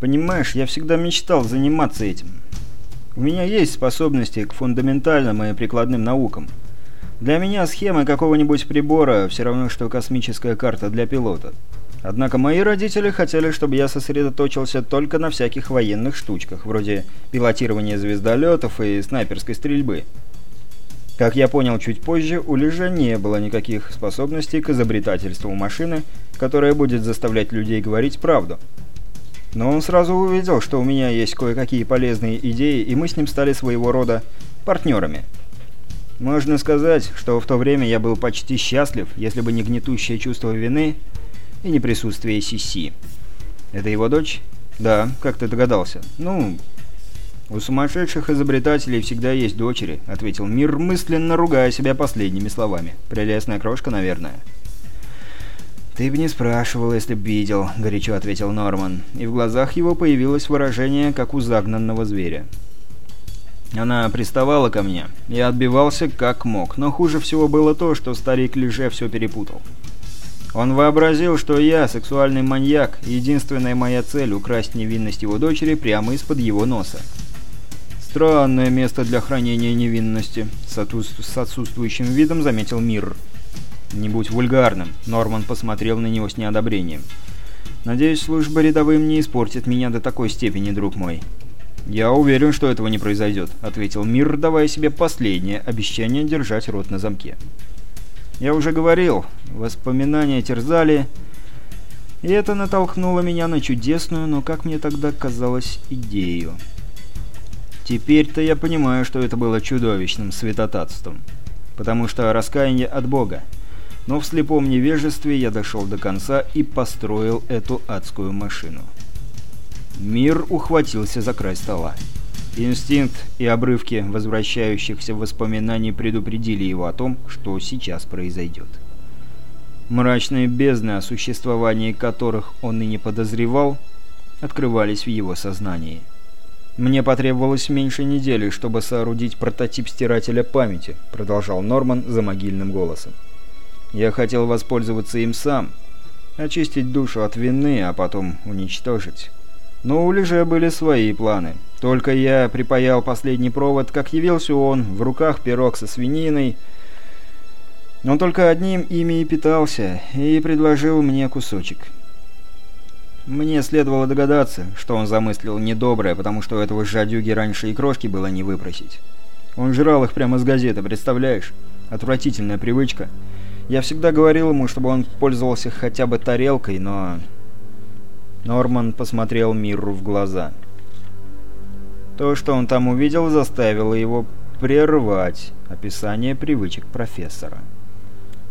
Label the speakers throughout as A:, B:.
A: Понимаешь, я всегда мечтал заниматься этим. У меня есть способности к фундаментальным и прикладным наукам. Для меня схема какого-нибудь прибора все равно, что космическая карта для пилота. Однако мои родители хотели, чтобы я сосредоточился только на всяких военных штучках, вроде пилотирования звездолетов и снайперской стрельбы. Как я понял чуть позже, у Лежа не было никаких способностей к изобретательству машины, которая будет заставлять людей говорить правду. Но он сразу увидел, что у меня есть кое-какие полезные идеи, и мы с ним стали своего рода партнерами. Можно сказать, что в то время я был почти счастлив, если бы не гнетущее чувство вины и не присутствие Сиси. Это его дочь? Да, как ты догадался? Ну, «У сумасшедших изобретателей всегда есть дочери», — ответил Мир, мысленно ругая себя последними словами. «Прелестная крошка, наверное». «Ты бы не спрашивал, если б видел», — горячо ответил Норман, и в глазах его появилось выражение, как у загнанного зверя. Она приставала ко мне. Я отбивался как мог, но хуже всего было то, что старик Леже все перепутал. Он вообразил, что я, сексуальный маньяк, единственная моя цель — украсть невинность его дочери прямо из-под его носа. «Странное место для хранения невинности», — с, отсутствующим видом заметил Мир. «Не будь вульгарным», — Норман посмотрел на него с неодобрением. «Надеюсь, служба рядовым не испортит меня до такой степени, друг мой». «Я уверен, что этого не произойдет», — ответил Мир, давая себе последнее обещание держать рот на замке. «Я уже говорил, воспоминания терзали...» И это натолкнуло меня на чудесную, но, как мне тогда казалось, идею. Теперь-то я понимаю, что это было чудовищным святотатством. Потому что раскаяние от Бога. Но в слепом невежестве я дошел до конца и построил эту адскую машину. Мир ухватился за край стола. Инстинкт и обрывки возвращающихся воспоминаний предупредили его о том, что сейчас произойдет. Мрачные бездны, о существовании которых он и не подозревал, открывались в его сознании. «Мне потребовалось меньше недели, чтобы соорудить прототип стирателя памяти», — продолжал Норман за могильным голосом. «Я хотел воспользоваться им сам, очистить душу от вины, а потом уничтожить. Но у Леже были свои планы. Только я припаял последний провод, как явился он, в руках пирог со свининой. Он только одним ими и питался, и предложил мне кусочек». Мне следовало догадаться, что он замыслил недоброе, потому что у этого жадюги раньше и крошки было не выпросить. Он жрал их прямо с газеты, представляешь? Отвратительная привычка. Я всегда говорил ему, чтобы он пользовался хотя бы тарелкой, но... Норман посмотрел Мирру в глаза. То, что он там увидел, заставило его прервать описание привычек профессора.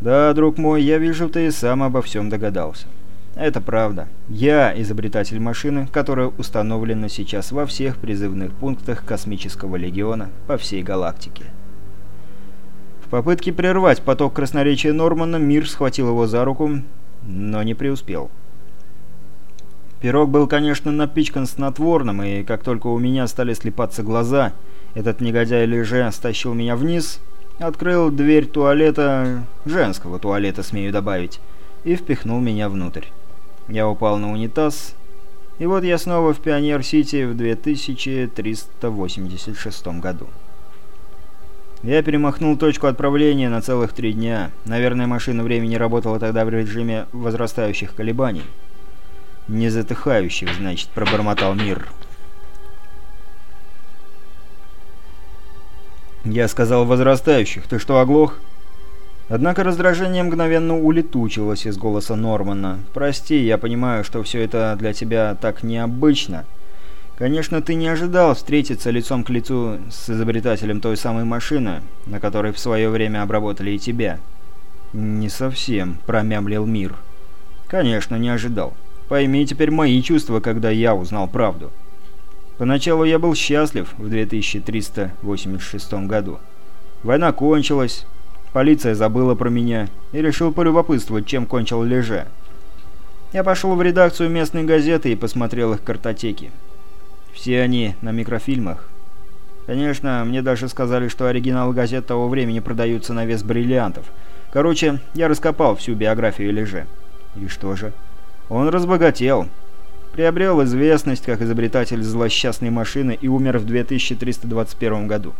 A: «Да, друг мой, я вижу, ты и сам обо всем догадался». Это правда. Я изобретатель машины, которая установлена сейчас во всех призывных пунктах Космического Легиона по всей галактике. Попытке прервать поток красноречия Нормана, Мир схватил его за руку, но не преуспел. Пирог был, конечно, напичкан снотворным, и как только у меня стали слепаться глаза, этот негодяй Леже стащил меня вниз, открыл дверь туалета, женского туалета, смею добавить, и впихнул меня внутрь. Я упал на унитаз, и вот я снова в Пионер-Сити в 2386 году. Я перемахнул точку отправления на целых три дня. Наверное, машина времени работала тогда в режиме возрастающих колебаний. «Не затыхающих, значит», — пробормотал мир. «Я сказал возрастающих. Ты что, оглох?» Однако раздражение мгновенно улетучилось из голоса Нормана. «Прости, я понимаю, что все это для тебя так необычно. Конечно, ты не ожидал встретиться лицом к лицу с изобретателем той самой машины, на которой в свое время обработали и тебя». «Не совсем», — промямлил Мир. «Конечно, не ожидал. Пойми теперь мои чувства, когда я узнал правду. Поначалу я был счастлив в 2386 году. Война кончилась». Полиция забыла про меня и решил полюбопытствовать, чем кончил Леже. Я пошел в редакцию местной газеты и посмотрел их картотеки. Все они на микрофильмах. Конечно, мне даже сказали, что оригиналы газет того времени продаются на вес бриллиантов. Короче, я раскопал всю биографию Леже. И что же? Он разбогател. Приобрел известность как изобретатель злосчастной машины и умер в 2321 году.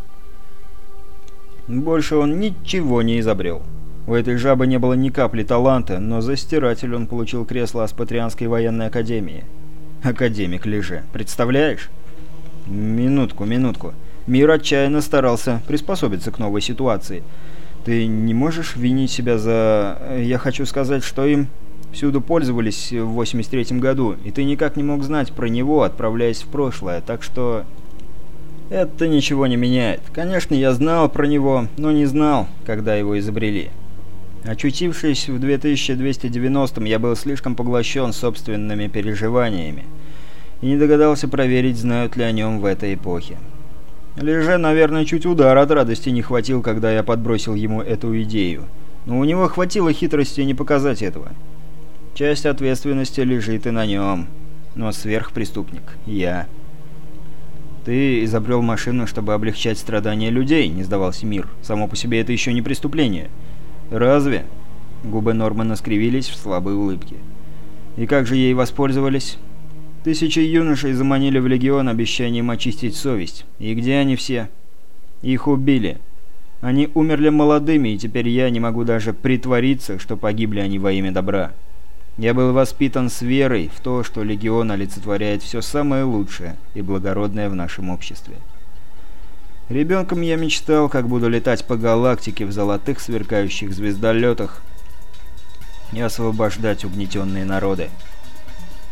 A: Больше он ничего не изобрел. У этой жабы не было ни капли таланта, но за стиратель он получил кресло Аспатрианской военной академии. Академик Леже. Представляешь? Минутку, минутку. Мир отчаянно старался приспособиться к новой ситуации. Ты не можешь винить себя за... Я хочу сказать, что им всюду пользовались в 83 году, и ты никак не мог знать про него, отправляясь в прошлое, так что... Это ничего не меняет. Конечно, я знал про него, но не знал, когда его изобрели. Очутившись в 2290-м, я был слишком поглощен собственными переживаниями и не догадался проверить, знают ли о нем в этой эпохе. Леже, наверное, чуть удар от радости не хватил, когда я подбросил ему эту идею. Но у него хватило хитрости не показать этого. Часть ответственности лежит и на нем. Но сверхпреступник — я. «Ты изобрел машину, чтобы облегчать страдания людей», — не сдавался мир. «Само по себе это еще не преступление». «Разве?» Губы Нормана скривились в слабой улыбке. «И как же ей воспользовались?» «Тысячи юношей заманили в Легион обещанием очистить совесть. И где они все?» «Их убили. Они умерли молодыми, и теперь я не могу даже притвориться, что погибли они во имя добра. Я был воспитан с верой в то, что Легион олицетворяет все самое лучшее и благородное в нашем обществе». Ребенком я мечтал, как буду летать по галактике в золотых сверкающих звездолетах и освобождать угнетенные народы.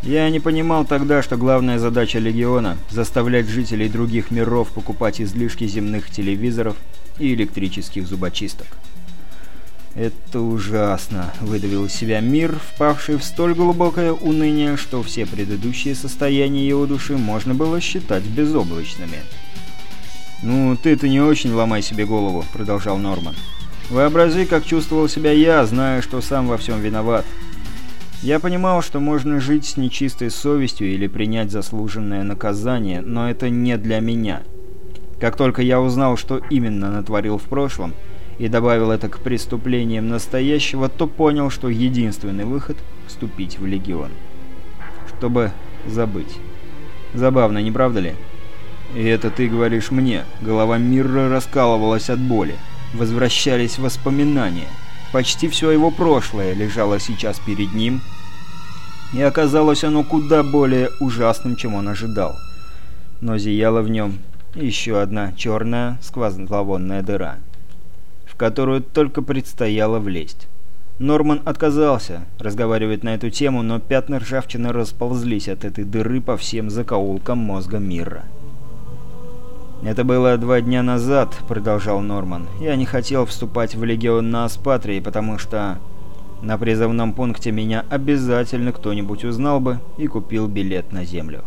A: Я не понимал тогда, что главная задача Легиона – заставлять жителей других миров покупать излишки земных телевизоров и электрических зубочисток. «Это ужасно», — выдавил себя мир, впавший в столь глубокое уныние, что все предыдущие состояния его души можно было считать безоблачными. «Ну, ты-то не очень ломай себе голову», — продолжал Норман. «Вообрази, как чувствовал себя я, зная, что сам во всем виноват. Я понимал, что можно жить с нечистой совестью или принять заслуженное наказание, но это не для меня. Как только я узнал, что именно натворил в прошлом, и добавил это к преступлениям настоящего, то понял, что единственный выход — вступить в Легион. Чтобы забыть. Забавно, не правда ли?» «И это ты говоришь мне». Голова Мирра раскалывалась от боли. Возвращались воспоминания. Почти все его прошлое лежало сейчас перед ним. И оказалось оно куда более ужасным, чем он ожидал. Но зияла в нем еще одна черная сквозловонная дыра, в которую только предстояло влезть. Норман отказался разговаривать на эту тему, но пятна ржавчины расползлись от этой дыры по всем закоулкам мозга мира. «Это было два дня назад», — продолжал Норман. «Я не хотел вступать в Легион на Аспатрии, потому что на призывном пункте меня обязательно кто-нибудь узнал бы и купил билет на Землю.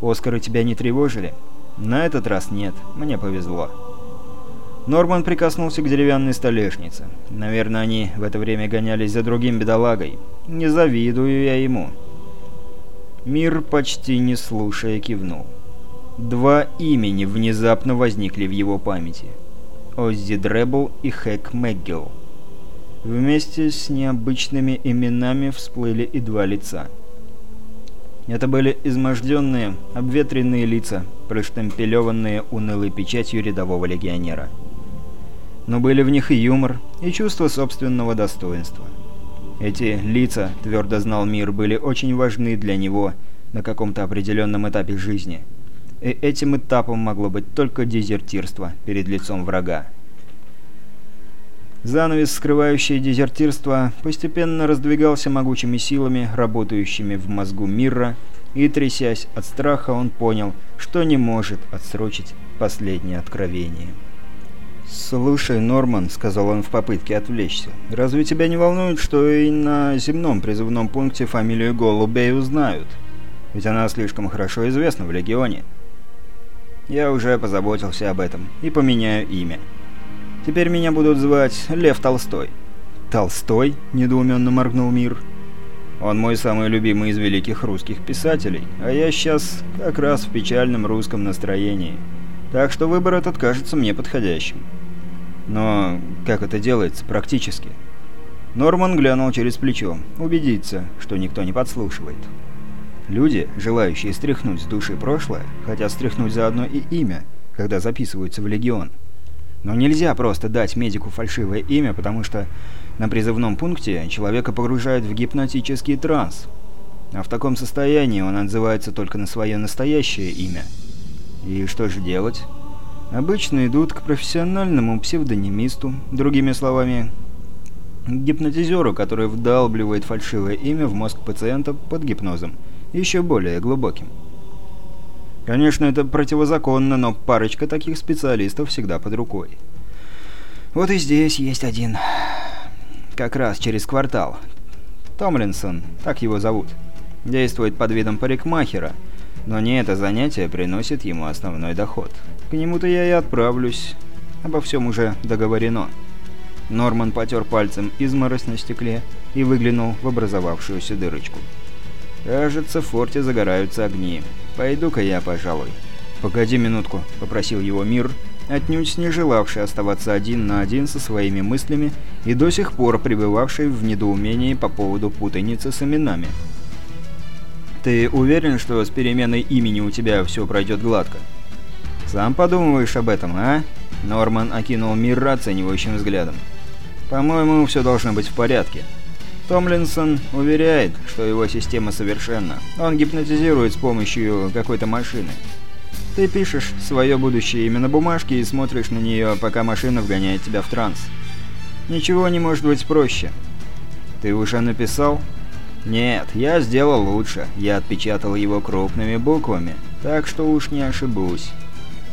A: Оскары тебя не тревожили?» «На этот раз нет. Мне повезло». Норман прикоснулся к деревянной столешнице. Наверное, они в это время гонялись за другим бедолагой. Не завидую я ему. Мир, почти не слушая, кивнул. Два имени внезапно возникли в его памяти. Оззи Дребл и Хэк Мэггилл. Вместе с необычными именами всплыли и два лица. Это были изможденные, обветренные лица, проштемпелеванные унылой печатью рядового легионера. Но были в них и юмор, и чувство собственного достоинства. Эти лица, твердо знал мир, были очень важны для него на каком-то определенном этапе жизни – и этим этапом могло быть только дезертирство перед лицом врага. Занавес, скрывающий дезертирство, постепенно раздвигался могучими силами, работающими в мозгу мира, и, трясясь от страха, он понял, что не может отсрочить последнее откровение. «Слушай, Норман», — сказал он в попытке отвлечься, — «разве тебя не волнует, что и на земном призывном пункте фамилию Голубей узнают? Ведь она слишком хорошо известна в Легионе». Я уже позаботился об этом и поменяю имя. Теперь меня будут звать Лев Толстой. «Толстой?» – недоуменно моргнул мир. «Он мой самый любимый из великих русских писателей, а я сейчас как раз в печальном русском настроении. Так что выбор этот кажется мне подходящим». «Но как это делается практически?» Норман глянул через плечо, убедиться, что никто не подслушивает. Люди, желающие стряхнуть с души прошлое, хотят стряхнуть заодно и имя, когда записываются в Легион. Но нельзя просто дать медику фальшивое имя, потому что на призывном пункте человека погружают в гипнотический транс. А в таком состоянии он отзывается только на свое настоящее имя. И что же делать? Обычно идут к профессиональному псевдонимисту, другими словами, к гипнотизеру, который вдалбливает фальшивое имя в мозг пациента под гипнозом, еще более глубоким. Конечно, это противозаконно, но парочка таких специалистов всегда под рукой. Вот и здесь есть один. Как раз через квартал. Томлинсон, так его зовут. Действует под видом парикмахера, но не это занятие приносит ему основной доход. К нему-то я и отправлюсь. Обо всем уже договорено. Норман потер пальцем изморозь на стекле и выглянул в образовавшуюся дырочку. «Кажется, в форте загораются огни. Пойду-ка я, пожалуй». «Погоди минутку», — попросил его Мир, отнюдь не желавший оставаться один на один со своими мыслями и до сих пор пребывавший в недоумении по поводу путаницы с именами. «Ты уверен, что с переменой имени у тебя все пройдет гладко?» «Сам подумываешь об этом, а?» Норман окинул Мир оценивающим взглядом. «По-моему, все должно быть в порядке. Томлинсон уверяет, что его система совершенна. Он гипнотизирует с помощью какой-то машины. Ты пишешь свое будущее имя на бумажке и смотришь на нее, пока машина вгоняет тебя в транс. Ничего не может быть проще. Ты уже написал? Нет, я сделал лучше. Я отпечатал его крупными буквами, так что уж не ошибусь.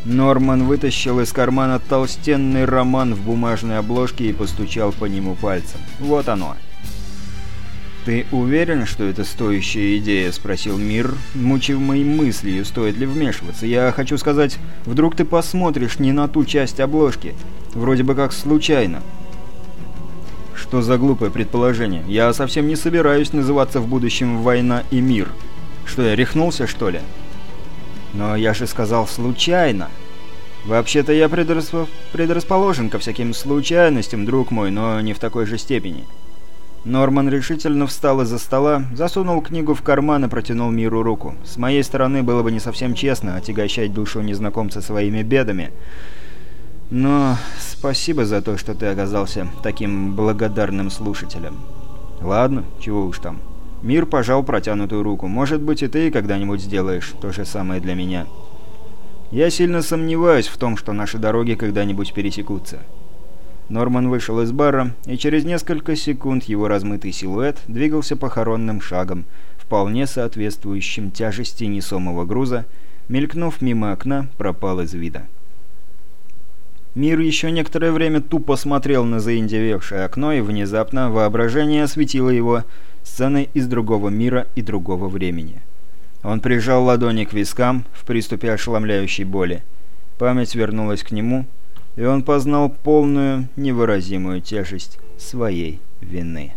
A: Норман вытащил из кармана толстенный роман в бумажной обложке и постучал по нему пальцем. Вот оно. «Ты уверен, что это стоящая идея?» – спросил Мир, мучимый мыслью, стоит ли вмешиваться. «Я хочу сказать, вдруг ты посмотришь не на ту часть обложки, вроде бы как случайно». «Что за глупое предположение? Я совсем не собираюсь называться в будущем «Война и мир». Что, я рехнулся, что ли?» «Но я же сказал «случайно». Вообще-то я предрасп... предрасположен ко всяким случайностям, друг мой, но не в такой же степени». Норман решительно встал из-за стола, засунул книгу в карман и протянул миру руку. С моей стороны было бы не совсем честно отягощать душу незнакомца своими бедами. Но спасибо за то, что ты оказался таким благодарным слушателем. Ладно, чего уж там. Мир пожал протянутую руку. Может быть, и ты когда-нибудь сделаешь то же самое для меня. Я сильно сомневаюсь в том, что наши дороги когда-нибудь пересекутся. Норман вышел из бара, и через несколько секунд его размытый силуэт двигался похоронным шагом, вполне соответствующим тяжести несомого груза, мелькнув мимо окна, пропал из вида. Мир еще некоторое время тупо смотрел на заиндевевшее окно, и внезапно воображение осветило его сцены из другого мира и другого времени. Он прижал ладони к вискам в приступе ошеломляющей боли. Память вернулась к нему, и он познал полную невыразимую тяжесть своей вины.